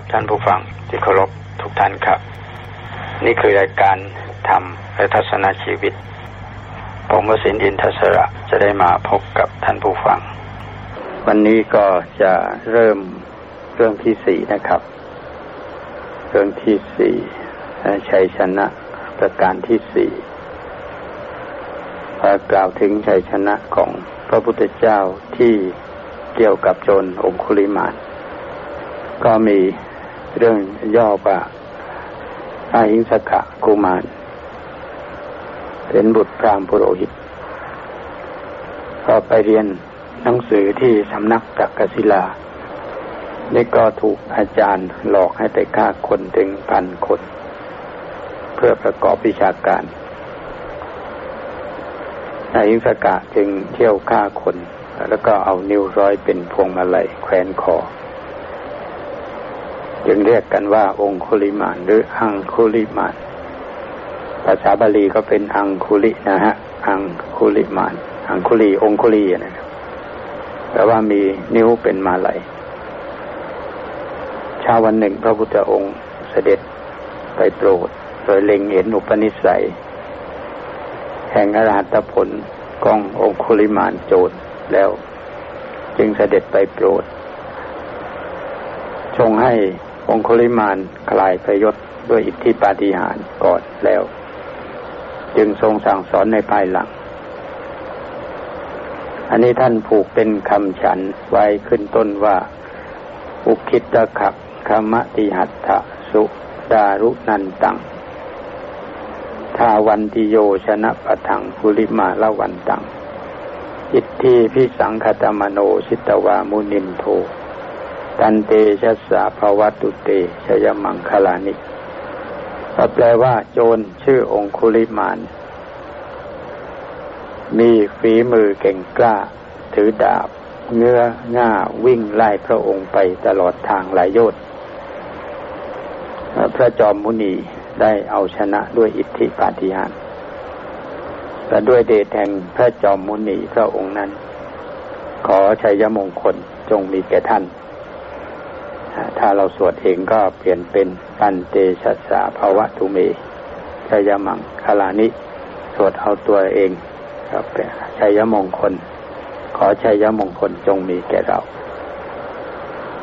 วัสดีครับท่านผู้ฟังที่เคารพทุกท่านครับ นี่คือรายการธรรมและทัศนชีวิต ผมวสินอินทศระจะได้มาพบกับท่านผู้ฟัง วันนี้ก็จะเริ่มเรื่องที่สี่นะครับ เรื่องที่สี่ชัยชนะประการที่สี่กล่าวถึงชัยชนะของพระพุทธเจ้าที่เกี่ยวกับโจรองคุลิมานก็มี เรื่องย่อว่าอาหิงสกะกุมาร เป็นบุตรพรามปุโรหิต ก็ไปเรียนหนังสือที่สำนักจักกศิลานี่ก็ถูกอาจารย์หลอกให้ไปฆ่าคนถึงพันคน เพื่อประกอบวิชาการนายอิงสกะจึงเที่ยวฆ่าคน แล้วก็เอานิ้วร้อยเป็นพวงมาลัยแขวนคอ จึงเรียกกันว่า องคุลิมานหรืออังคุลิมานภาษาบาลีก็เป็นอังคุลินะฮะ อังคุลิมาน อังคุลีองคุลีนะครับแปลว่ามีนิ้วเป็นมาลัยชาวันหนึ่งพระพุทธองค์เสด็จไปโปรด โดยเล็งเห็นอุปนิสัย แห่งอรหัตผลกององคุลิมานโจรแล้ว จึงเสด็จไปโปรด ทรงให้ องคุลิมานคลายพยศด้วยอิทธิปาฏิหาริย์ก่อนแล้ว จึงทรงสั่งสอนในภายหลัง อันนี้ท่านผูกเป็นคำฉันไว้ขึ้นต้นว่า อุคิตะขับคมติหัตถะสุดารุนันตังทาวันติโยชนะปะทังภูริมาละวันตัง อิทธิพิสังคตมโนสิตวามุนินโท ตันเตชัสสะภาวตุเตชยมังคลานิก็แปลว่า โจรชื่อองคุลิมาน มีฝีมือเก่งกล้า ถือดาบ เงื้อง่าวิ่งไล่พระองค์ไปตลอดทางหลายโยชน์พระจอมมุนีได้เอาชนะด้วยอิทธิปาฏิหาริย์และด้วยเดชแห่งพระจอมมุนีพระองค์นั้น ขอชัยมงคลจงมีแก่ท่าน ถ้าเราสวดเองก็เปลี่ยนเป็นปันเตชัสาภาวะทุเมชัยมังคลานิ สวดเอาตัวเองครับชัยมงคล ขอชัยมงคลจงมีแก่เรา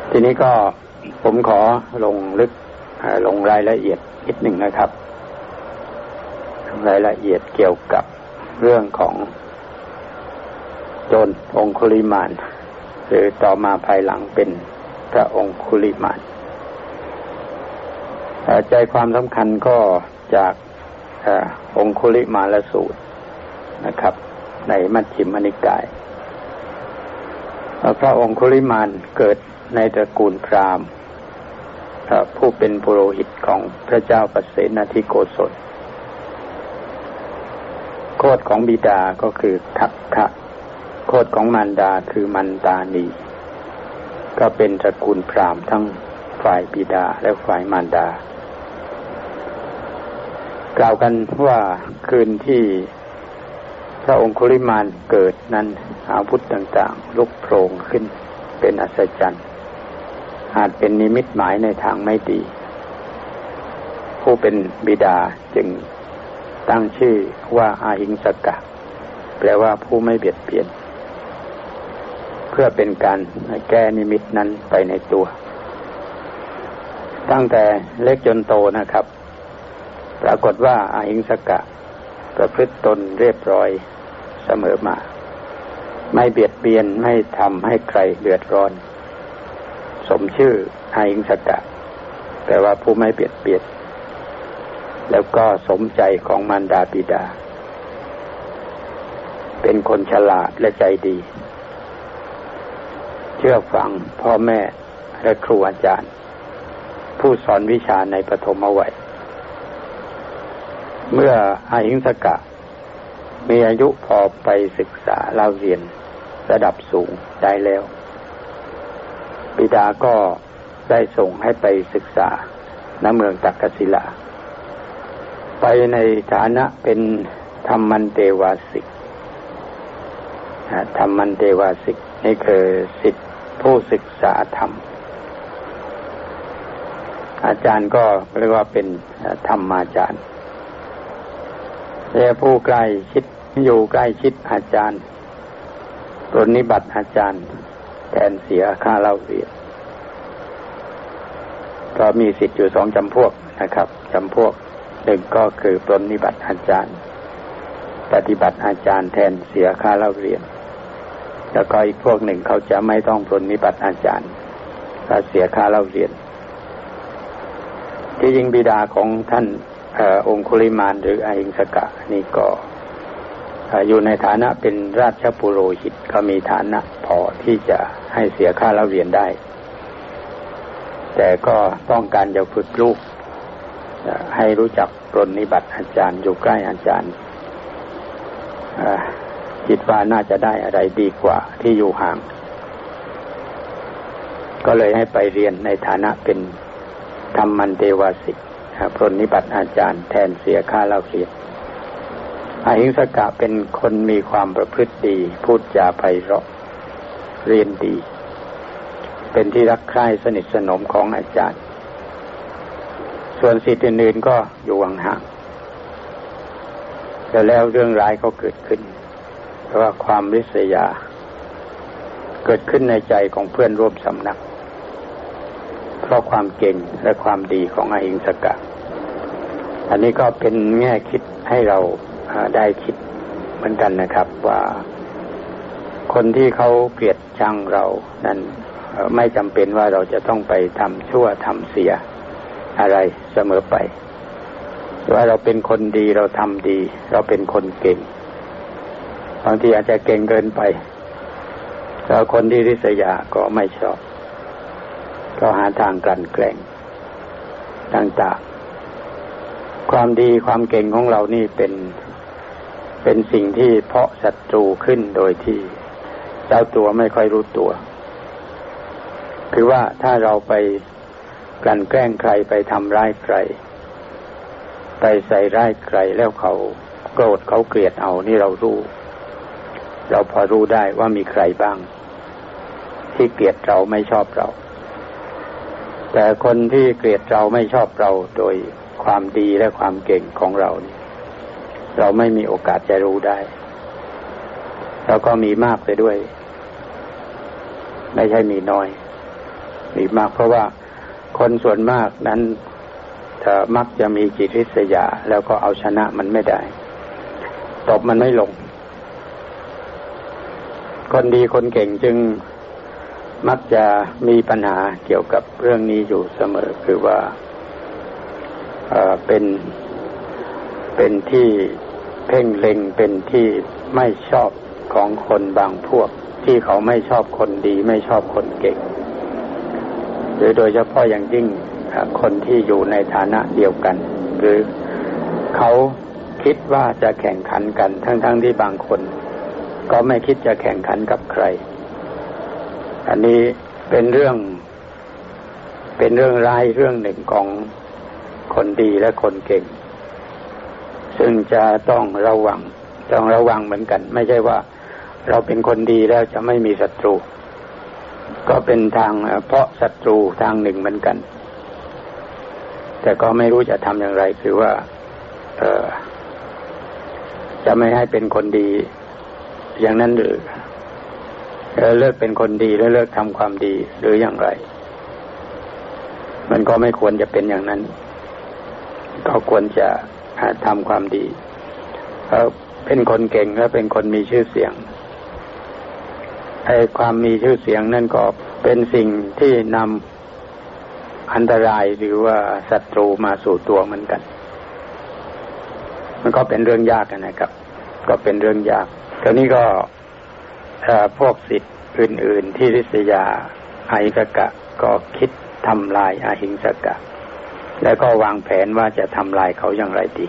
ทีนี้ก็ผมขอลงลึกลงรายละเอียดนิดหนึ่งนะครับ รายละเอียดเกี่ยวกับเรื่องของโจนองคุลิมาน หรือต่อมาภายหลังเป็น พระองคุลิมานใจความสำคัญก็จากองคุลิมาลสูตรนะครับ ในมัชฌิมนิกาย พระองคุลิมานเกิดในตระกูลพราหมณ์ผู้เป็นปุโรหิตของพระเจ้าปเสนาทิโกศลโคดของบิดาก็คือทักคะโคดของมารดาคือมันตานี ก็เป็นตระกูลพราหมณ์ทั้งฝ่ายบิดาและฝ่ายมารดา กล่าวกันว่าคืนที่พระองคุลิมานเกิดนั้นอาวุธต่างๆ ลุกโผล่ขึ้นเป็นอัศจรรย์ อาจเป็นนิมิตหมายในทางไม่ดี ผู้เป็นบิดาจึงตั้งชื่อว่าอาหิงสกะแปลว่าผู้ไม่เบียดเบียน พื่อเป็นการแก้นิมิตนั้นไปในตัว ตั้งแต่เล็กจนโตนะครับ ปรากฏว่าอาหิงสกะ ประพฤติตนเรียบร้อยเสมอมา ไม่เบียดเบียนไม่ทำให้ใครเดือดร้อน สมชื่ออาหิงสกะแปลว่าผู้ไม่เบียดเบียนแล้วก็สมใจของมารดาบิดา เป็นคนฉลาดและใจดี เชื่อฟังพ่อแม่และครูอาจารย์ ผู้สอนวิชาในปฐมวัย เมื่ออาหิงสกะ มีอายุพอไปศึกษาเล่าเรียนระดับสูงได้แล้ว บิดาก็ได้ส่งให้ไปศึกษาณเมืองตักกศิลา ไปในฐานะเป็นธรรมันเตวาสิกธรรมันเตวาสิกนี่คือสิทธิ ผู้ศึกษาธรรม อาจารย์ก็เรียกว่าเป็นธรรมอาจารย์แต่ผู้ใกล้ชิดอยู่ใกล้ชิดอาจารย์ปรนิบัติอาจารย์ แทนเสียค่าเล่าเรียนก็มีสิทธิ์อยู่สองจำพวกนะครับจำพวกหนึ่งก็คือปรนิบัติอาจารย์ ปฏิบัติอาจารย์แทนเสียค่าเล่าเรียน แล้วก็อีกพวกหนึ่งเขาจะไม่ต้องปรนิบัติอาจารย์ก็เสียค่าเล่าเรียน ที่ยิงบิดาของท่านอองคุลิมานหรืออหิงสกะ นี่ก็อยู่ในฐานะเป็นราชปุโรหิตก็มีฐานะพอที่จะให้เสียค่าเล่าเรียนได้ แต่ก็ต้องการจะฝึกลูก ให้รู้จักปรนนิบัติอาจารย์อยู่ใกล้อาจารย์ คิดว่าน่าจะได้อะไรดีกว่าที่อยู่ห่าง ก็เลยให้ไปเรียนในฐานะเป็นธรรมันเทวาสิกปรนิบัติอาจารย์แทนเสียค่าเล่าเรียนอหิงสกะเป็นคนมีความประพฤติดี พูดจาไพเราะเรียนดี เป็นที่รักใคร่สนิทสนมของอาจารย์ ส่วนสิทธิ์อื่นๆก็อยู่ห่างๆแต่แล้วเรื่องร้ายก็เกิดขึ้น ว่าความริษยา เกิดขึ้นในใจของเพื่อนร่วมสำนัก เพราะความเก่งและความดีของอหิงสกะ อันนี้ก็เป็นแง่คิดให้เราได้คิดเหมือนกันนะครับว่าคนที่เขาเกลียดชังเรานั้นไม่จำเป็นว่าเราจะต้องไปทำชั่วทำเสียอะไรเสมอไปว่าเราเป็นคนดีเราทำดี เราเป็นคนเก่ง บางทีอาจจะเก่งเกินไปแล้วคนที่ริษยาก็ไม่ชอบ ก็หาทางกลั่นแกล้งต่างๆ ความดีความเก่งของเรานี่เป็นเป็นสิ่งที่เพาะศัตรูขึ้นโดยที่เจ้าตัวไม่ค่อยรู้ตัว คือว่าถ้าเราไปกลั่นแกล้งใครไปทำร้ายใคร ไปใส่ร้ายใครแล้วเขาโกรธเขาเกลียดเอานี่เรารู้ เราพอรู้ได้ว่ามีใครบ้าง ที่เกลียดเราไม่ชอบเรา แต่คนที่เกลียดเราไม่ชอบเราโดยความดีและความเก่งของเรานี่เราไม่มีโอกาสจะรู้ได้ แล้วก็มีมากไปด้วย ไม่ใช่มีน้อย มีมากเพราะว่าคนส่วนมากนั้นมักจะมีจิตริษยา แล้วก็เอาชนะมันไม่ได้ ตบมันไม่ลง คนดีคนเก่งจึงมักจะมีปัญหาเกี่ยวกับเรื่องนี้อยู่เสมอคือว่าเป็นเป็นที่เพ่งเล็งเป็นที่ไม่ชอบของคนบางพวก ที่เขาไม่ชอบคนดีไม่ชอบคนเก่งหรือโดยเฉพาะอย่างยิ่งคนที่อยู่ในฐานะเดียวกัน หรือเขาคิดว่าจะแข่งขันกัน ทั้งๆทที่บางคน ก็ไม่คิดจะแข่งขันกับใคร อันนี้เป็นเรื่อง เป็นเรื่องร้ายเรื่องหนึ่งของคนดีและคนเก่ง ซึ่งจะต้องระวัง ต้องระวังเหมือนกัน ไม่ใช่ว่าเราเป็นคนดีแล้วจะไม่มีศัตรู ก็เป็นทางเพราะศัตรูทางหนึ่งเหมือนกัน แต่ก็ไม่รู้จะทำอย่างไร คือว่าจะไม่ให้เป็นคนดี อย่างนั้นหรือเลิกเป็นคนดีแล้วเลิกทำความดีหรืออย่างไร มันก็ไม่ควรจะเป็นอย่างนั้น ก็ควรจะทำความดีเขาเป็นคนเก่งและเป็นคนมีชื่อเสียงไอ้ความมีชื่อเสียงนั่นก็เป็นสิ่งที่นำอันตรายหรือว่าศัตรูมาสู่ตัวเหมือนกัน มันก็เป็นเรื่องยากนะครับ ก็เป็นเรื่องยาก ตอนนี้ก็พวกสิทธิ์อื่น ๆ ที่ริษยาอาหิงสกะ ก็คิดทำลายอาหิงสกะ แล้วก็วางแผนว่าจะทำลายเขาอย่างไรดี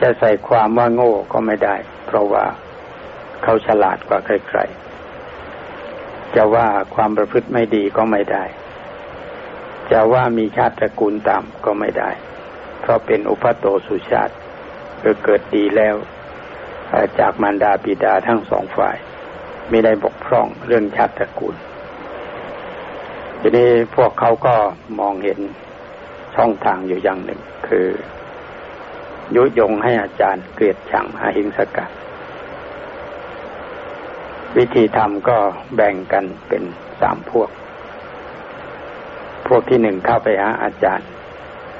จะใส่ความว่าโง่ก็ไม่ได้ เพราะว่าเขาฉลาดกว่าใครๆ จะว่าความประพฤติไม่ดีก็ไม่ได้ จะว่ามีชาติตระกูลต่ำก็ไม่ได้ เพราะเป็นอุปโตสุชาติคือเกิดดีแล้ว จากมารดาบิดาทั้งสองฝ่าย ไม่ได้บกพร่องเรื่องชาติตระกูล ทีนี้พวกเขาก็มองเห็นช่องทางอยู่อย่างหนึ่ง คือ ยุยงให้อาจารย์เกลียดชังอาหิงสกะวิธีทำก็แบ่งกันเป็นสามพวก พวกที่หนึ่งเข้าไปหาอาจารย์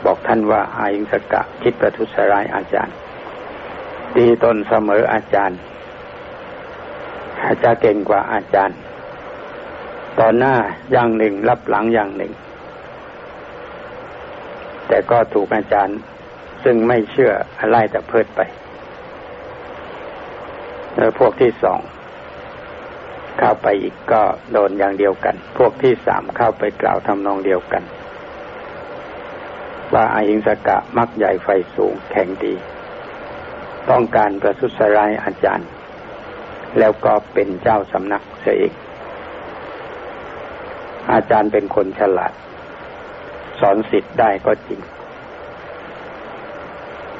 บอกท่านว่าอาหิงสกะคิดประทุษร้ายอาจารย์ ตีตนเสมออาจารย์ อาจารย์เก่งกว่าอาจารย์ต่อหน้าอย่างหนึ่งรับหลังอย่างหนึ่ง แต่ก็ถูกอาจารย์ซึ่งไม่เชื่อไล่แต่เพิดไปแล้วพวกที่สองเข้าไปอีกก็โดนอย่างเดียวกัน พวกที่สามเข้าไปกล่าวทำนองเดียวกัน ว่าอาหิงสกะมักใหญ่ไฟสูงแข็งดี ต้องการประทุษร้ายอาจารย์ แล้วก็เป็นเจ้าสำนักเสียอีก อาจารย์เป็นคนฉลาด สอนสิทธิ์ได้ก็จริง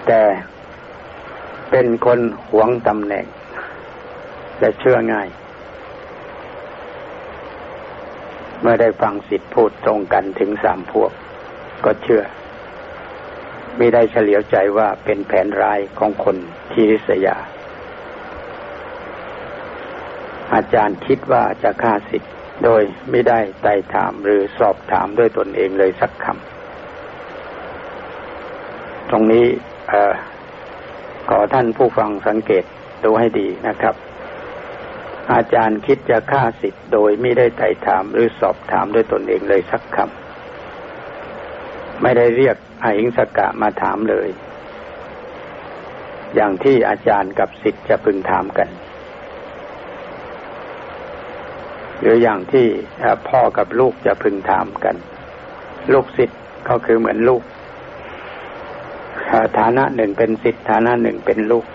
แต่เป็นคนหวงตำแหน่ง และเชื่อง่าย เมื่อได้ฟังสิทธิ์พูดตรงกันถึงสามพวก ก็เชื่อ ไม่ได้เฉลียวใจว่าเป็นแผนร้ายของคนทีริษยา อาจารย์คิดว่าจะฆ่าสิทธิ์โดยไม่ได้ไต่ถามหรือสอบถามด้วยตนเองเลยสักคำตรงนี้ขอท่านผู้ฟังสังเกตดูให้ดีนะครับ อาจารย์คิดจะฆ่าสิทธิ์โดยไม่ได้ไต่ถามหรือสอบถามด้วยตนเองเลยสักคำ ไม่ได้เรียกอหิงสกะมาถามเลย อย่างที่อาจารย์กับสิทธิ์จะพึงถามกัน หรืออย่างที่พ่อกับลูกจะพึงถามกัน ลูกศิษย์ก็คือเหมือนลูกฐานะหนึ่งเป็นศิษย์ฐานะหนึ่งเป็นลูก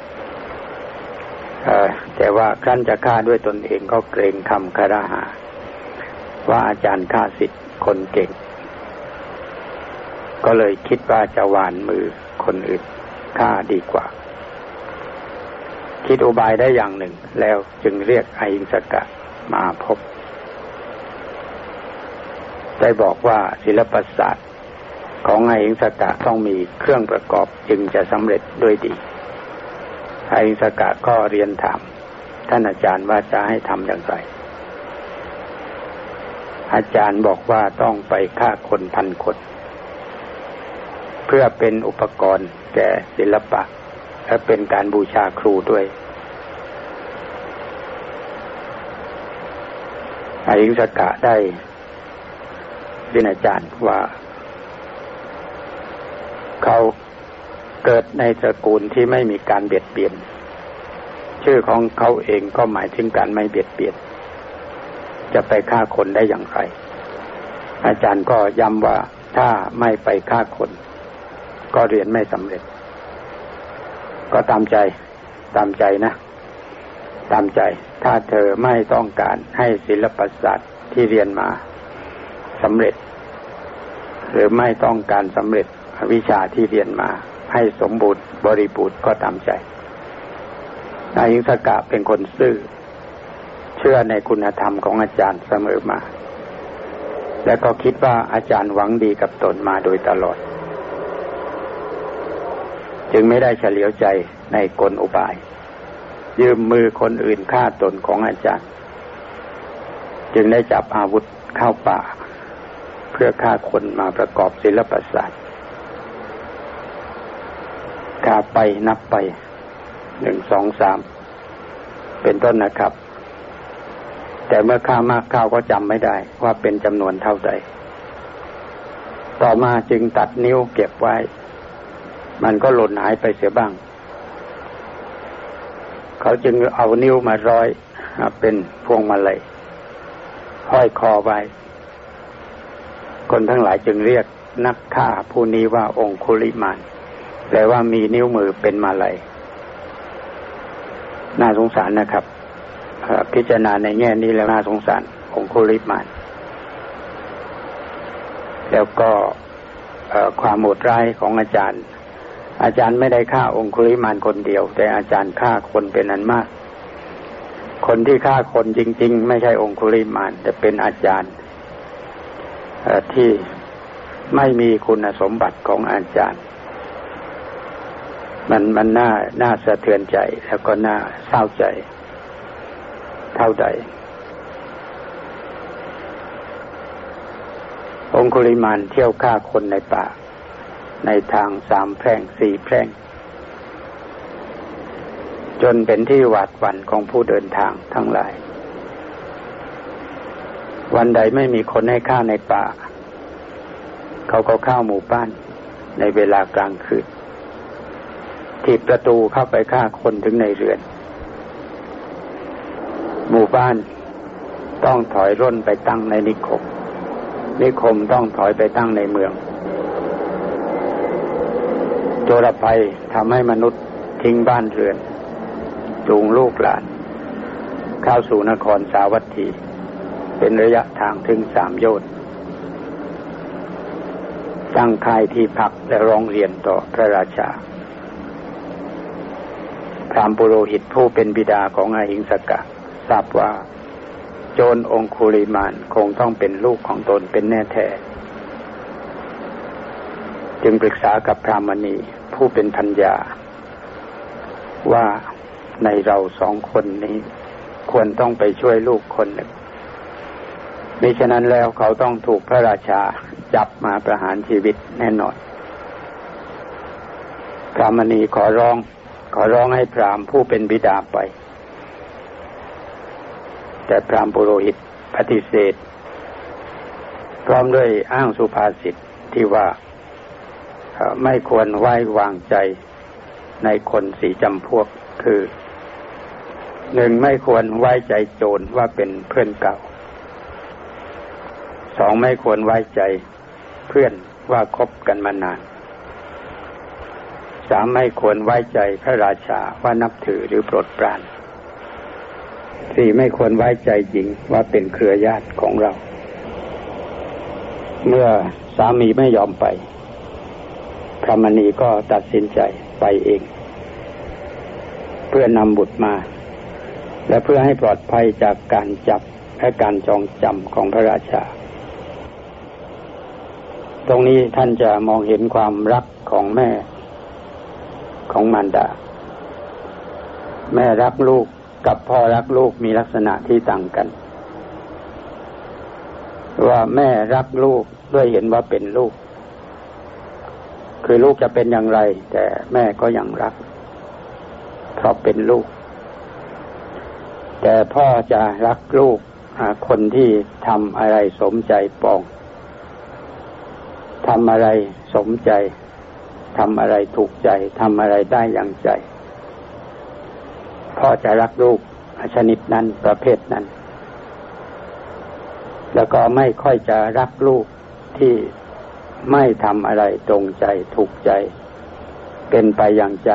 แต่ว่าครั้นจะฆ่าด้วยตนเองก็เกรงคำคารหา ว่าอาจารย์ฆ่าศิษย์คนเก่ง ก็เลยคิดว่าจะหวานมือคนอื่นฆ่าดีกว่า คิดอุบายได้อย่างหนึ่ง แล้วจึงเรียกไออิงสกะมาพบ ได้บอกว่าศิลปศาสตร์ของไอหิงสกะต้องมีเครื่องประกอบจึงจะสำเร็จด้วยดีไอหิงสกะก็เรียนถาม ท่านอาจารย์ว่าจะให้ทำอย่างไร อาจารย์บอกว่าต้องไปฆ่าคนพันคน เพื่อเป็นอุปกรณ์แก่ศิลปะ และเป็นการบูชาครูด้วยไอหิงสกะได้เรียนอาจารย์ว่า เขาเกิดในตระกูลที่ไม่มีการเบียดเบียน ชื่อของเขาเองก็หมายถึงการไม่เบียดเบียน จะไปฆ่าคนได้อย่างไร อาจารย์ก็ย้ำว่าถ้าไม่ไปฆ่าคน ก็เรียนไม่สำเร็จ ก็ตามใจ ตามใจนะ ตามใจ ถ้าเธอไม่ต้องการให้ศิลปศาสตร์ที่เรียนมาสำเร็จ หรือไม่ต้องการสำเร็จวิชาที่เรียนมา ให้สมบูรณ์บริบูรณ์ก็ตามใจนายยิงสกะเป็นคนซื่อ เชื่อในคุณธรรมของอาจารย์เสมอมา และก็คิดว่าอาจารย์หวังดีกับตนมาโดยตลอด จึงไม่ได้เฉลียวใจในกลอุบาย ยืมมือคนอื่นฆ่าตนของอาจารย์ จึงได้จับอาวุธเข้าป่า เพื่อฆ่าคนมาประกอบศิลปศาสตร์ฆ่าไปนับไปหนึ่งสองสามเป็นต้นนะครับ แต่เมื่อฆ่ามากข้าวก็จำไม่ได้ว่าเป็นจำนวนเท่าใดต่อมาจึงตัดนิ้วเก็บไว้ มันก็หล่นหายไปเสียบ้าง เขาจึงเอานิ้วมาร้อยเป็นพวงมาลัยห้อยคอไว้ คนทั้งหลายจึงเรียกนักฆ่าผู้นี้ว่าองคุลิมานแปลว่ามีนิ้วมือเป็นมาลัยน่าสงสารนะครับ พิจารณาในแง่นี้แล้วน่าสงสารองคุลิมานแล้วก็ความโหดร้ายของอาจารย์ อาจารย์ไม่ได้ฆ่าองคุลิมานคนเดียว แต่อาจารย์ฆ่าคนเป็นอันมาก คนที่ฆ่าคนจริง ๆ ไม่ใช่องคุลิมาน แต่เป็นอาจารย์ที่ไม่มีคุณสมบัติของอาจารย์ มันมันน่าน่าสะเทือนใจแล้วก็น่าเศร้าใจ เท่าใดองคุลิมานเที่ยวฆ่าคนในป่า ในทางสามแพร่งสี่แพร่ง จนเป็นที่หวาดหวั่นของผู้เดินทางทั้งหลาย วันใดไม่มีคนให้ฆ่าในป่า เขาก็เข้าหมู่บ้านในเวลากลางคืนถีบประตูเข้าไปฆ่าคนถึงในเรือน หมู่บ้านต้องถอยร่นไปตั้งในนิคม นิคมต้องถอยไปตั้งในเมือง โจรภัยทำให้มนุษย์ทิ้งบ้านเรือน จูงลูกหลาน เข้าสู่นครสาวัตถี เป็นระยะทางถึงสามโยชน์ตั้งค่ายที่พักและร้องเรียนต่อพระราชา พรามปุโรหิตผู้เป็นบิดาของอาหิงสกะ ทราบว่า โจรองคุลิมานคงต้องเป็นลูกของตนเป็นแน่แท้ จึงปรึกษากับพรามณีผู้เป็นพัญญา ว่าในเราสองคนนี้ ควรต้องไปช่วยลูกคนหนึ่งมิฉะนั้นแล้วเขาต้องถูกพระราชาจับมาประหารชีวิตแน่นอนพระมณีขอร้อง ขอร้องให้พรามผู้เป็นบิดาไป แต่พรามปุโรหิตปฏิเสธ พร้อมด้วยอ้างสุภาษิตที่ว่า ไม่ควรไว้วางใจในคนสีจำพวกคือหนึ่งไม่ควรไว้ใจโจรว่าเป็นเพื่อนเก่าสองไม่ควรไว้ใจเพื่อนว่าคบกันมานานสามไม่ควรไว้ใจพระราชาว่านับถือหรือโปรดปรานสี่ไม่ควรไว้ใจหญิงว่าเป็นเครือญาติของเรา เมื่อสามีไม่ยอมไป พระมณีก็ตัดสินใจไปเอง เพื่อนำบุตรมา และเพื่อให้ปลอดภัยจากการจับและการจองจำของพระราชา ตรงนี้ท่านจะมองเห็นความรักของแม่ของมารดา แม่รักลูกกับพ่อรักลูกมีลักษณะที่ต่างกัน ว่าแม่รักลูกด้วยเห็นว่าเป็นลูก คือลูกจะเป็นอย่างไร แต่แม่ก็ยังรัก เพราะเป็นลูก แต่พ่อจะรักลูกคนที่ทำอะไรสมใจปองทำอะไรสมใจทำอะไรถูกใจทำอะไรได้อย่างใจ พ่อจะรักลูกชนิดนั้นประเภทนั้น แล้วก็ไม่ค่อยจะรักลูกที่ ไม่ทำอะไรตรงใจถูกใจ เป็นไปอย่างใจ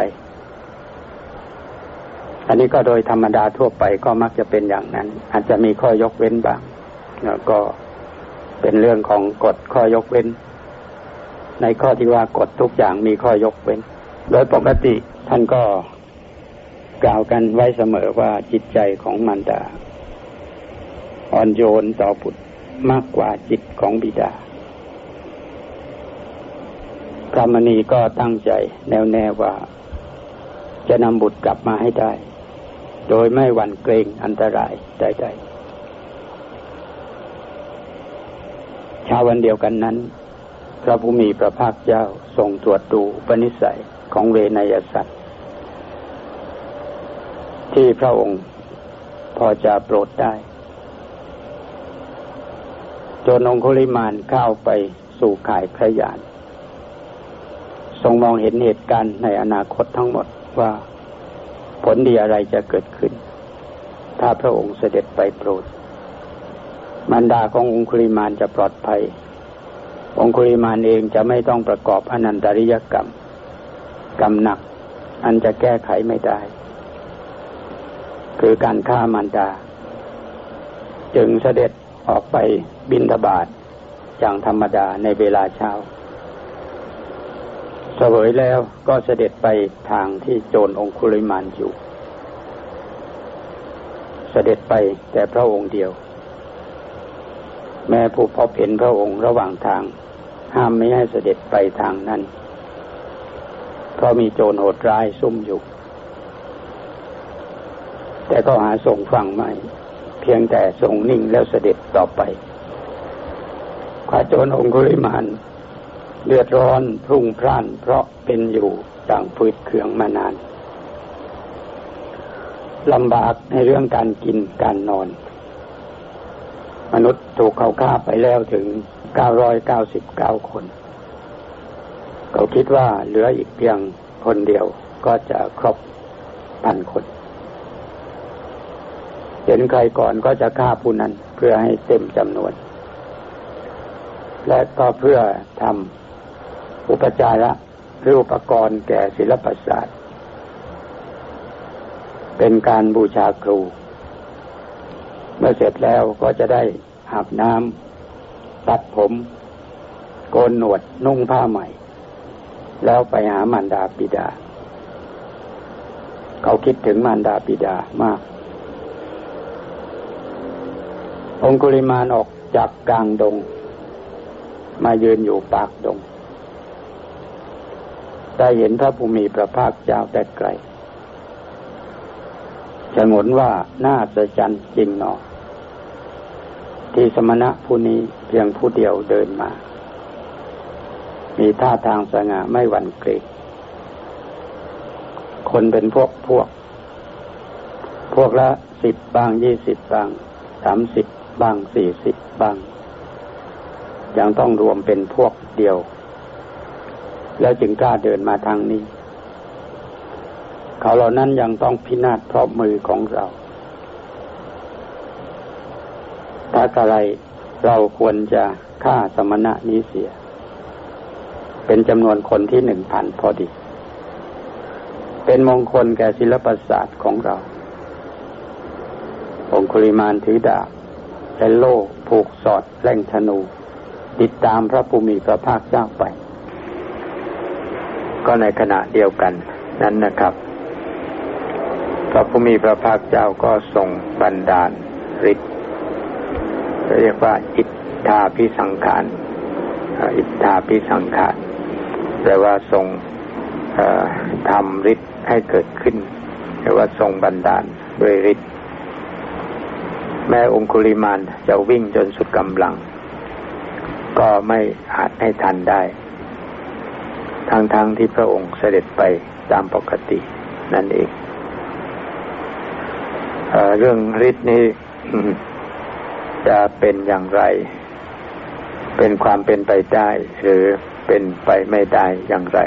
อันนี้ก็โดยธรรมดาทั่วไปก็มักจะเป็นอย่างนั้น อาจจะมีข้อยกเว้นบ้างแล้วก็เป็นเรื่องของกฎข้อยกเว้น ในข้อที่ว่ากฎทุกอย่างมีข้อยกเว้น โดยปกติท่านก็กล่าวกันไว้เสมอว่าจิตใจของมารดาอ่อนโยนต่อบุตรมากกว่าจิตของบิดา พระมณีก็ตั้งใจแน่วแน่ว่า จะนำบุตรกลับมาให้ได้ โดยไม่หวั่นเกรงอันตรายใดๆเช้าวันเดียวกันนั้น พระผู้มีพระภาคเจ้าทรงตรวจดูปณิสัยของเวนยสัตว์ที่พระองค์พอจะโปรดได้จนองคุลิมานเข้าไปสู่ข่ายพระยาน ทรงมองเห็นเหตุการณ์ในอนาคตทั้งหมดว่าผลดีอะไรจะเกิดขึ้น ถ้าพระองค์เสด็จไปโปรดมารดาขององคุลิมานจะปลอดภัย องคุริมานเองจะไม่ต้องประกอบอนันตริยกรรม กรรมหนัก อันจะแก้ไขไม่ได้ คือการฆ่ามารดา จึงเสด็จออกไปบินทบาทอย่างธรรมดาในเวลาเช้า เสวยแล้วก็เสด็จไปทางที่โจรองคุริมานอยู่ เสด็จไปแต่พระองค์เดียว แม่ผู้พบเห็นพระองค์ระหว่างทาง ห้ามไม่ให้เสด็จไปทางนั้น เพราะมีโจรโหดร้ายซุ่มอยู่ แต่ก็หาส่งฟังไม่ เพียงแต่ทรงนิ่งแล้วเสด็จต่อไปข้าโจรองคุริมาน เลือดร้อนพรุ่งพร่าน เพราะเป็นอยู่ต่างพืชเคืองมานานลำบากในเรื่องการกินการนอน มนุษย์ถูกเขาฆ่าไปแล้วถึง 999 คน เขาคิดว่าเหลืออีกเพียงคนเดียวก็จะครบพันคน เห็นใครก่อนก็จะฆ่าผู้นั้นเพื่อให้เต็มจำนวน และก็เพื่อทำ อุปจาระหรืออุปกรณ์แก่ศิลปศาสตร์ เป็นการบูชาครู เมื่อเสร็จแล้วก็จะได้อาบน้ำตัดผม โกนหนวดนุ่งผ้าใหม่ แล้วไปหามารดาปิดา เขาคิดถึงมารดาปิดามาก องคุลิมานออกจากกลางดง มายืนอยู่ปากดง ได้เห็นพระภูมิพระภาคเจ้าแต่ไกลฉงนว่าน่าจะจันจริงหนอ ที่สมณะผู้นี้เพียงผู้เดียวเดินมา มีท่าทางสง่าไม่หวั่นเกรงคนเป็นพวกพวก พวกละสิบบางยี่สิบบางสามสิบบางสี่สิบบางยังต้องรวมเป็นพวกเดียว แล้วจึงกล้าเดินมาทางนี้ เขาเหล่านั้นยังต้องพินาศเพราะมือของเราถ้าอะไรเราควรจะฆ่าสมณะนี้เสีย เป็นจำนวนคนที่หนึ่งพันพอดี เป็นมงคลแก่ศิลปศาสตร์ของเรา องคุลิมานถือดาบและโล่ผูกสอดแล่งธนู ติดตามพระภูมิพระภาคเจ้าไป ก็ในขณะเดียวกันนั้นนะครับพระผู้มีพระภาคเจ้าก็ทรงบันดาลฤทธิ์เรียกว่าอิทธาพิสังขารอิทธาพิสังขารแปลว่าทรงทำฤทธิ์ให้เกิดขึ้นเรียกว่าทรงบันดาลด้วยฤทธิ์แม้องคุลิมานจะวิ่งจนสุดกำลัง ก็ไม่อาจให้ทันได้ ทั้งๆทที่พระองค์เสด็จไปตามปกตินั่นเองเรื่องฤทธิ์นี้จะเป็นอย่างไร เป็นความเป็นไปได้ หรือเป็นไปไม่ได้อย่างไร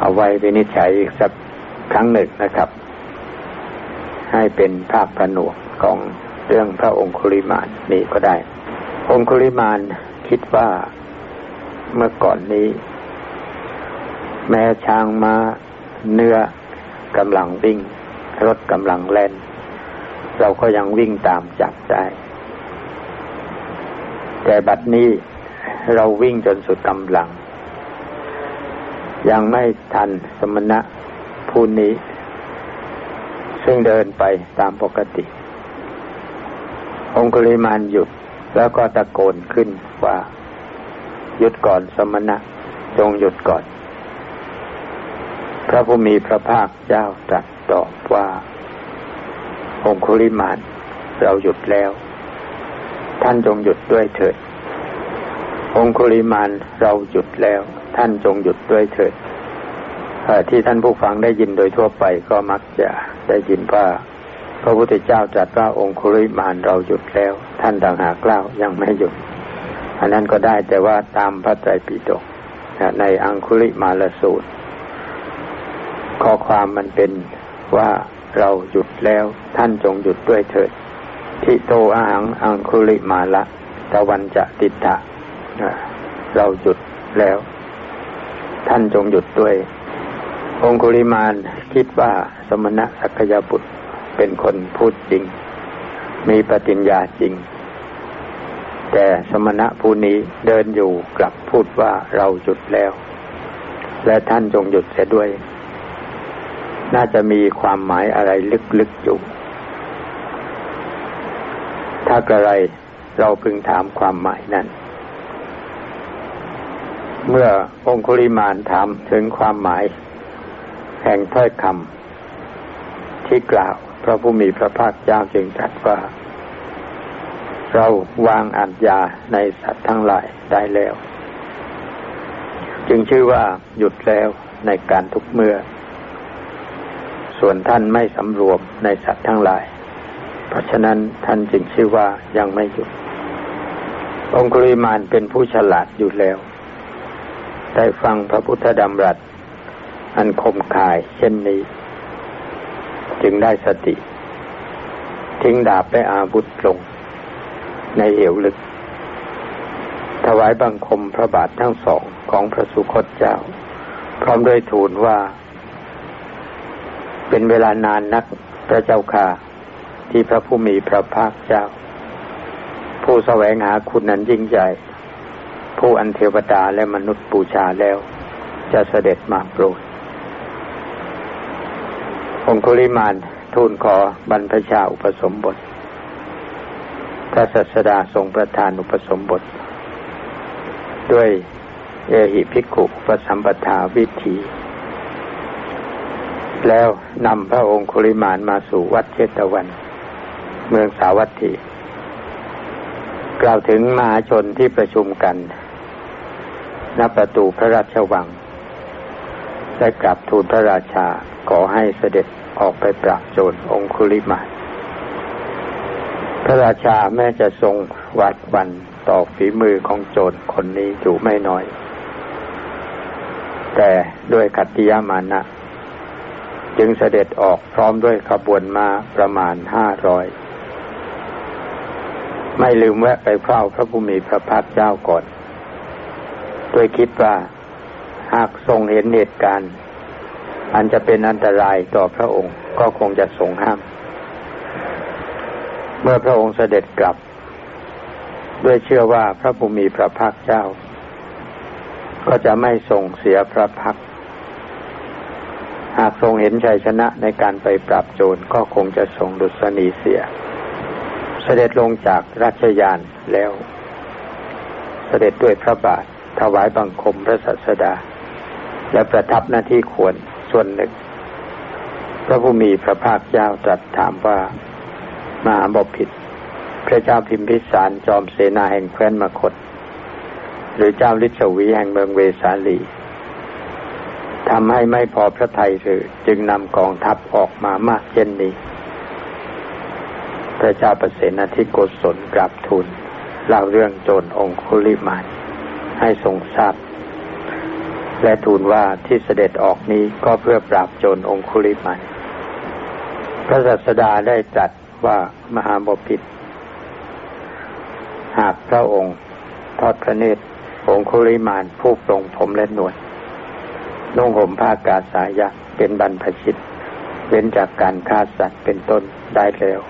เอาไว้วินิจฉัยอีกสักครั้งหนึ่งนะครับ ให้เป็นภาพผนวกของเรื่องพระองคุลิมานนี่ก็ได้ องคุลิมานคิดว่าเมื่อก่อนนี้ แม้ช้างมา้าเนื้อกำลังวิ่ง รถกำลังแล่น เราก็ยังวิ่งตามจับได้ แต่บัดนี้เราวิ่งจนสุดกำลัง ยังไม่ทันสมณะผู้นี้ ซึ่งเดินไปตามปกติ องคุลิมานหยุดแล้วก็ตะโกนขึ้นว่า หยุดก่อนสมณะ จงหยุดก่อน พระผู้มีพระภาคเจ้าตรัสตอบว่าองคุลิมานเราหยุดแล้ว ท่านจงหยุดด้วยเถิด องคุลิมานเราหยุดแล้ว ท่านจงหยุดด้วยเถิดที่ท่านผู้ฟังได้ยินโดยทั่วไปก็มักจะได้ยินว่าพระพุทธเจ้าตรัสว่าองคุลิมานเราหยุดแล้ว ท่านต่างหากเล่ายังไม่หยุด อันนั้นก็ได้แต่ว่าตามพระไตรปิฎกในอังคุลิมาลสูตร ข้อความมันเป็นว่าเราหยุดแล้วท่านจงหยุดด้วยเถิดทิโตอาหังอังคุลิมาละตะวันจะติดะเราหยุดแล้ว ท่านจงหยุดด้วย องคุลิมานคิดว่าสมณะสักยบุตรเป็นคนพูดจริง มีปฏิญญาจริง แต่สมณะผู้นี้เดินอยู่กลับพูดว่าเราหยุดแล้ว และท่านจงหยุดเสียด้วย น่าจะมีความหมายอะไรลึกๆอยู่ ถ้ากระไรเราพึงถามความหมายนั้น เมื่อองคุลิมานถามถึงความหมาย แห่งถ้อยคำที่กล่าว พระผู้มีพระภาคเจ้าจึงตรัสว่า เราวางอัญญาในสัตว์ทั้งหลายได้แล้ว จึงชื่อว่าหยุดแล้วในการทุกเมื่อ ส่วนท่านไม่สำรวมในสัตว์ทั้งหลาย เพราะฉะนั้นท่านจึงชื่อว่ายังไม่หยุด องคุลิมานเป็นผู้ฉลาดอยู่แล้ว ได้ฟังพระพุทธดำรัส อันคมคายเช่นนี้ จึงได้สติ ทิ้งดาบและอาวุธลง ในเหวลึก ถวายบังคมพระบาททั้งสองของพระสุคตเจ้า พร้อมด้วยทูลว่า เป็นเวลานานนักพระเจ้าค่ะ ที่พระผู้มีพระภาคเจ้า ผู้แสวงหาคุณนั้นยิ่งใหญ่ ผู้อันเทวดาและมนุษย์ปูชาแล้ว จะเสด็จมาโปรดองคุลิมานทูลขอบรรพชาอุปสมบท พระสัสดาทรงประทานอุปสมบท ด้วยเอหิภิกขุปสัมปทาวิธี แล้วนำพระองค์คุริมานมาสู่วัดเชตวัน เมืองสาวัตถี กล่าวถึงมหาชนที่ประชุมกันณประตูพระราชวัง ได้กลับทูลพระราชาขอให้เสด็จออกไปปราบโจรองคุลิมานพระราชาแม้จะทรงหวาดวันต่อฝีมือของโจรคนนี้อยู่ไม่น้อย แต่ด้วยขัตติยามานะ จึงเสด็จออกพร้อมด้วยขบวนมาประมาณห้าร้อย ไม่ลืมแวะไปเฝ้าพระผู้มีพระภาคเจ้าก่อนโดยคิดว่าหากทรงเห็นเหตุการณ์ อันจะเป็นอันตรายต่อพระองค์ก็คงจะทรงห้าม เมื่อพระองค์เสด็จกลับ ด้วยเชื่อว่าพระผู้มีพระภาคเจ้า ก็จะไม่ส่งเสียพระพัก หากทรงเห็นชัยชนะในการไปปราบโจรก็คงจะทรงดุษณีเสีย เสด็จลงจากราชยานแล้ว เสด็จด้วยพระบาท ถวายบังคมพระสัสดา และประทับหน้าที่ควรส่วนหนึ่ง พระผู้มีพระภาคเจ้าตรัสถามว่ามาบกผิดพระเจ้าพิมพิสารจอมเสนาแห่งแคว้นมคต หรือเจ้าลิชวีแห่งเมืองเวสาลี ทำให้ไม่พอพระทัยหรือจึงนำกองทัพออกมามากเช่นนี้ พระเจ้าประเสนทิโกศลกราบทูลเล่าเรื่องโจรองคุลิมานให้ทรงทราบ และทูลว่าที่เสด็จออกนี้ก็เพื่อปราบโจรองคุลิมานพระสัสดาได้ตรัสว่ามหาบพิตรหากพระองค์ทอดพระเนตรองคุริมานผู้ปรงผมและหนวด นุ่งห่มผ้ากาสายะเป็นบรรพชิต เว้นจากการฆ่าสัตว์เป็นต้นได้แล้ว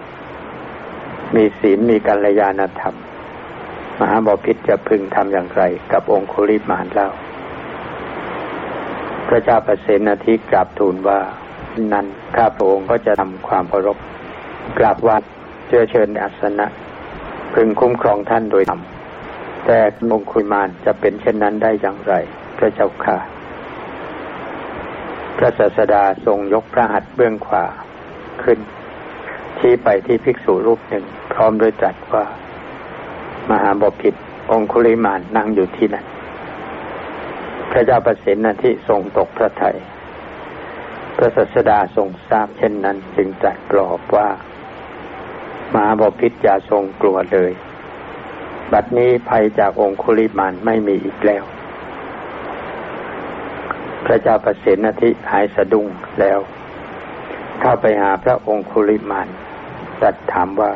มีศีลมีกัลยาณธรรม มหาบพิษจะพึงทำอย่างไร กับองคุริมานเล่า พระเจ้าประเสนทิกราบทูลว่านั้นข้าพระองค์ก็จะทำความเคารพกราบวัดเชื้อเชิญอัสนะ พึงคุ้มครองท่านโดยธรรมแต่มงคุยมานจะเป็นเช่นนั้นได้อย่างไร พระเจ้าค่ะ พระศาสดาทรงยกพระหัตถ์เบื้องขวาขึ้นชี้ไปที่ภิกษุรูปหนึ่ง พร้อมด้วยตรัสว่า มหาบพิตรองคุลิมานนั่งอยู่ที่นั่นพระเจ้าประสิทธิที่ทรงตกพระทยัยพระศาสดาทรงทราบเช่นนั้นจึงตรัสปลอบว่า มหาบพิตรอย่าทรงกลัวเลย บัดนี้ภัยจากองคุลิมานไม่มีอีกแล้ว พระเจ้าประสิทธิหายสะดุ้งแล้ว เข้าไปหาพระองคุลิมานตัดถามว่า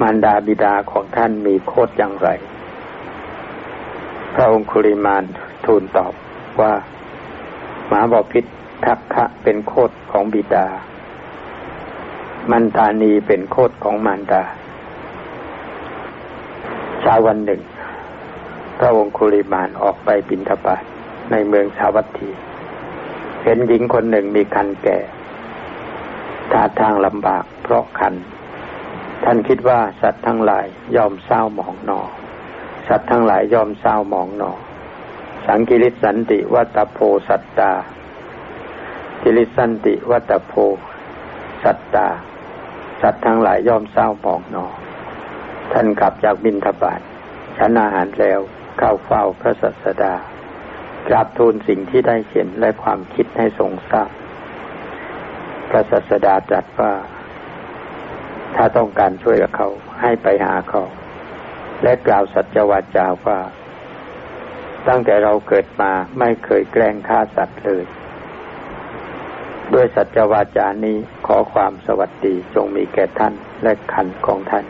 มารดาบิดาของท่านมีโคดอย่างไร พระองคุลิมานทูลตอบว่าหมาบอพิษทักคะเป็นโคดของบิดา มันตานีเป็นโคดของมารดาช้าวันหนึ่ง พระองคุริมานออกไปบินทบาท ในเมืองสาวัตถีเห็นหญิงคนหนึ่งมีคันแก่ท่าทางลำบากเพราะคัน ท่านคิดว่าสัตว์ทั้งหลายยอมเศร้าหมองหนอ สัตว์ทั้งหลายยอมเศร้าหมองหนอ สังกิริสันติวัตโพสัตตา กิริสันติวัตโพสัตตา สัตว์ทั้งหลายยอมเศร้าหมองหนอ ท่านกลับจากบินทบาทฉันอาหารแล้วเข้าเฝ้าพระสัสดา กราบทูลสิ่งที่ได้เห็นและความคิดให้ทรงทราบพระสัสดาตรัสว่า ถ้าต้องการช่วยเขาให้ไปหาเขา และกล่าวสัจวาจาว่า ตั้งแต่เราเกิดมาไม่เคยแกล้งฆ่าสัตว์เลย ด้วยสัจวาจานี้ขอความสวัสดีจงมีแก่ท่านและขันของท่าน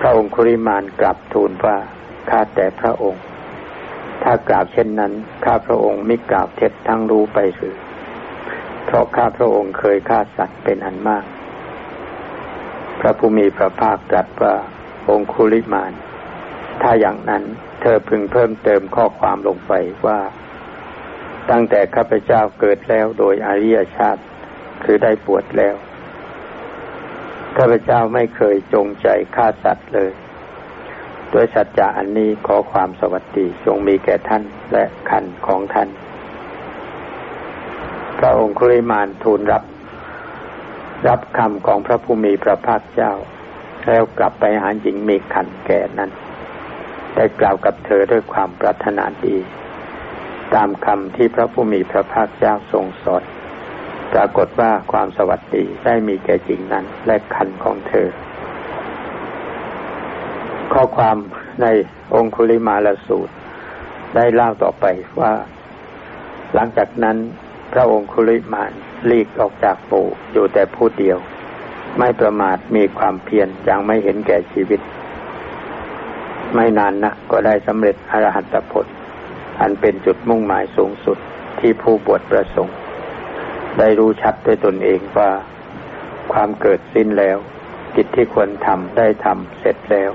พระองคุริมานกลับทูลว่าข้าแต่พระองค์ ถ้ากล่าวเช่นนั้น ข้าพระองค์ไม่กล่าวเท็จทั้งรู้ไปหรือเพราะข้าพระองค์เคยฆ่าสัตว์เป็นอันมาก พระผู้มีพระภาคตรัสว่าองคุลิมาน ถ้าอย่างนั้นเธอพึงเพิ่มเติมข้อความลงไปว่า ตั้งแต่ข้าพเจ้าเกิดแล้วโดยอริยชาติ คือได้ปวดแล้ว ข้าพเจ้าไม่เคยจงใจฆ่าสัตว์เลย โดยสัจจะอันนี้ขอความสวัสดีจงมีแก่ท่านและขันของท่าน พระองค์คุริมานทูลรับ รับคำของพระผู้มีพระภาคเจ้า แล้วกลับไปหาหญิงมีขันแก่นั้น ได้กล่าวกับเธอด้วยความปรารถนาดี ตามคำที่พระผู้มีพระภาคเจ้าทรงสอนปรากฏว่าความสวัสดีได้มีแก่หญิงนั้น และขันของเธอ ข้อความในองคุลิมาลสูตร ได้เล่าต่อไปว่า หลังจากนั้นพระองคุลิมานลีกออกจากปู่ อยู่แต่ผู้เดียว ไม่ประมาทมีความเพียรยังไม่เห็นแก่ชีวิต ไม่นานนักก็ได้สำเร็จอรหัตผล อันเป็นจุดมุ่งหมายสูงสุดที่ผู้บวชประสงค์ ได้รู้ชัดด้วยตนเองว่า ความเกิดสิ้นแล้ว กิจที่ควรทำได้ทำเสร็จแล้ว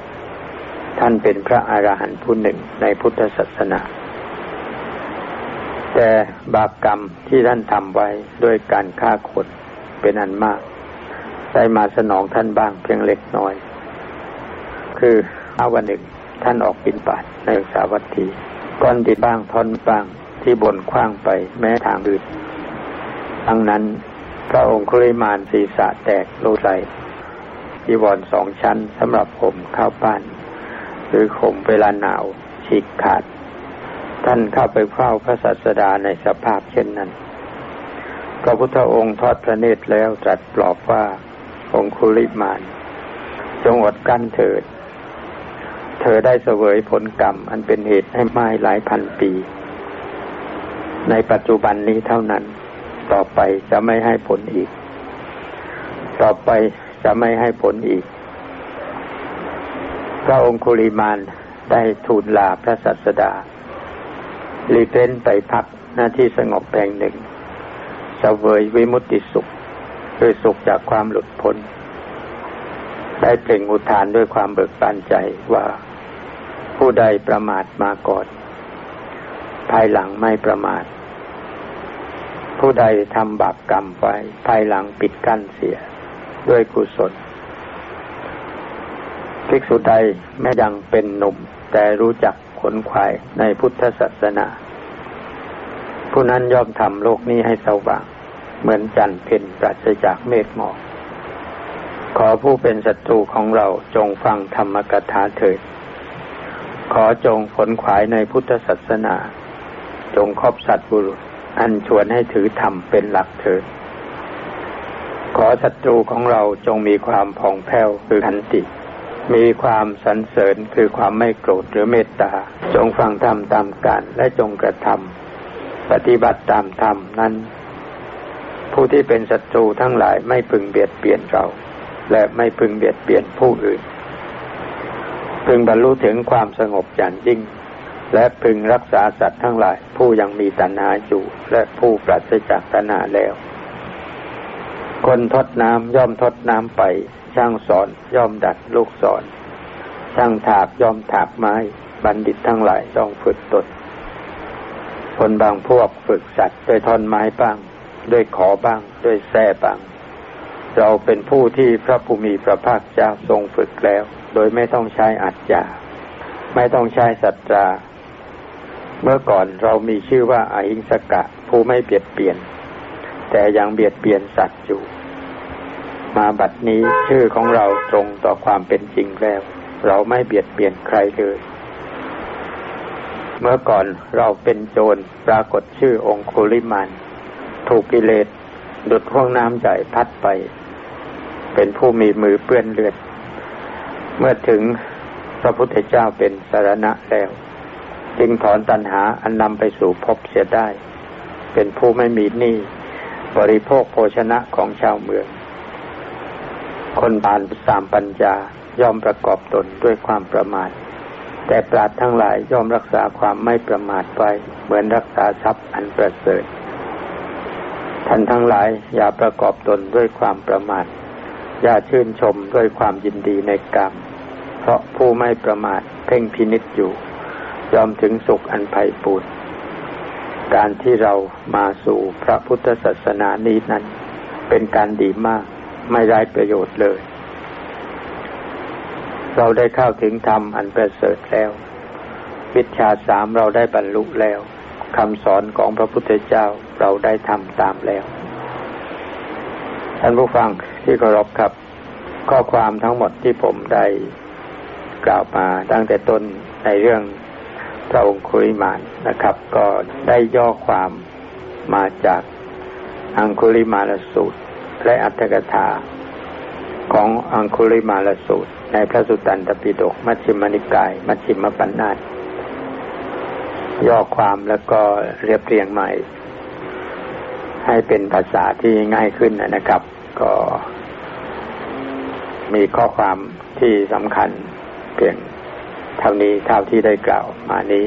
ท่านเป็นพระอรหันต์ผู้หนึ่งในพุทธศาสนา แต่บาปกรรมที่ท่านทำไว้ด้วยการฆ่าคนเป็นอันมาก ได้มาสนองท่านบ้างเพียงเล็กน้อย คืออาวันหนึ่งท่านออกบินบาตในสาวัตถีก้อนดินบ้างท่อนบ้างที่บนคว้างไปแม้ทางอื่นดังนั้นพระองค์คุริมานศีรษะแตกโลไหลที่วอนสองชั้นสำหรับผมเข้าบ้าน หรือข่มเวลาหนาวฉีกขาด ท่านเข้าไปเฝ้าพระศาสดาในสภาพเช่นนั้น พระพุทธองค์ทอดพระเนตรแล้วตรัสปลอบว่าองคุลิมาน จงอดกั้นเถิด เธอได้เสวยผลกรรม อันเป็นเหตุให้ไหม้หลายพันปี ในปัจจุบันนี้เท่านั้น ต่อไปจะไม่ให้ผลอีก ต่อไปจะไม่ให้ผลอีก พระองคุลิมานได้ทูลลาพระสัสดาหลีเล่นไปพักหน้าที่สงบแห่งหนึ่งสเวยวิมุตติสุขคือสุขจากความหลุดพ้น ได้เปล่งอุทานด้วยความเบิกบานใจว่าผู้ใดประมาทมาก่อน ภายหลังไม่ประมาท ผู้ใดทำบาปกรรมไว้ ภายหลังปิดกั้นเสียด้วยกุศล ภิกษุใดแม้ยังเป็นหนุ่ม แต่รู้จักขนขวายในพุทธศาสนา ผู้นั้นย่อมทำโลกนี้ให้สว่าง เหมือนจันทร์เพ็ญปราศจากเมฆหมอกขอผู้เป็นศัตรูของเราจงฟังธรรมกถาเถิด ขอจงขนขวายในพุทธศาสนา จงครอบสัตว์บุรุษ อันชวนให้ถือธรรมเป็นหลักเถิด ขอศัตรูของเราจงมีความผ่องแผ้วคือขันติ มีความสรรเสริญคือความไม่โกรธหรือเมตตา จงฟังธรรมตามการและจงกระทำปฏิบัติตามธรรมนั้น ผู้ที่เป็นศัตรูทั้งหลายไม่พึงเบียดเบียนเรา และไม่พึงเบียดเบียนผู้อื่น พึงบรรลุถึงความสงบอย่างยิ่ง และพึงรักษาสัตว์ทั้งหลาย ผู้ยังมีตัณหาอยู่และผู้ปราศจากตัณหาแล้ว คนทดน้ำย่อมทดน้ำไป ช่างสอนย่อมดัดลูกสอน ช่างถากย่อมถากไม้ บัณฑิตทั้งหลายต้องฝึกตนคนบางพวกฝึกสัตว์ด้วยท่อนไม้บ้าง ด้วยขอบ้าง ด้วยแส้บ้าง เราเป็นผู้ที่พระภูมิพระภาคเจ้าทรงฝึกแล้ว โดยไม่ต้องใช้อัจฉาไม่ต้องใช้สัตรา เมื่อก่อนเรามีชื่อว่าอาหิงสกะ ผู้ไม่เบียดเบียน แต่ยังเบียดเบียนสัตว์อยู่ มาบัดนี้ชื่อของเราตรงต่อความเป็นจริงแล้ว เราไม่เบียดเบียนใครเลย เมื่อก่อนเราเป็นโจรปรากฏชื่อองคุลิมานถูกกิเลสดุดห้วงน้ำใหญ่พัดไป เป็นผู้มีมือเปื้อนเลือด เมื่อถึงพระพุทธเจ้าเป็นสารณะแล้ว จึงถอนตัณหาอันนำไปสู่พบเสียได้ เป็นผู้ไม่มีหนี้บริโภคโภชนะของชาวเมือง คนบานสามปัญญายอมประกอบตนด้วยความประมาท แต่ปราดทั้งหลายย่อมรักษาความไม่ประมาทไว้ เหมือนรักษาทรัพย์อันประเสริฐท่านทั้งหลายอย่าประกอบตนด้วยความประมาท อย่าชื่นชมด้วยความยินดีในกรรม เพราะผู้ไม่ประมาทเพ่งพินิษอยู่ ยอมถึงสุขอันไพ่ปูดการที่เรามาสู่พระพุทธศาสนานี้นั้น เป็นการดีมาก ไม่ได้ประโยชน์เลย เราได้เข้าถึงธรรมอันประเสริฐแล้ว วิชาสามเราได้บรรลุแล้วคำสอนของพระพุทธเจ้าเราได้ทำตามแล้ว ท่านผู้ฟังที่เคารพครับ ข้อความทั้งหมดที่ผมได้กล่าวมาตั้งแต่ต้นในเรื่องพระองคุริมานนะครับ ก็ได้ย่อความมาจากอังคุริมาลสูตร และอัตถกถาของอังคุริมาลสูตร ในพระสุตตันตปิฎกมัชฌิมนิกาย มัชฌิมปัญนาตย่อความแล้วก็เรียบเรียงใหม่ ให้เป็นภาษาที่ง่ายขึ้นนะครับ ก็มีข้อความที่สำคัญเพียงเท่านี้เท่าที่ได้กล่าวมานี้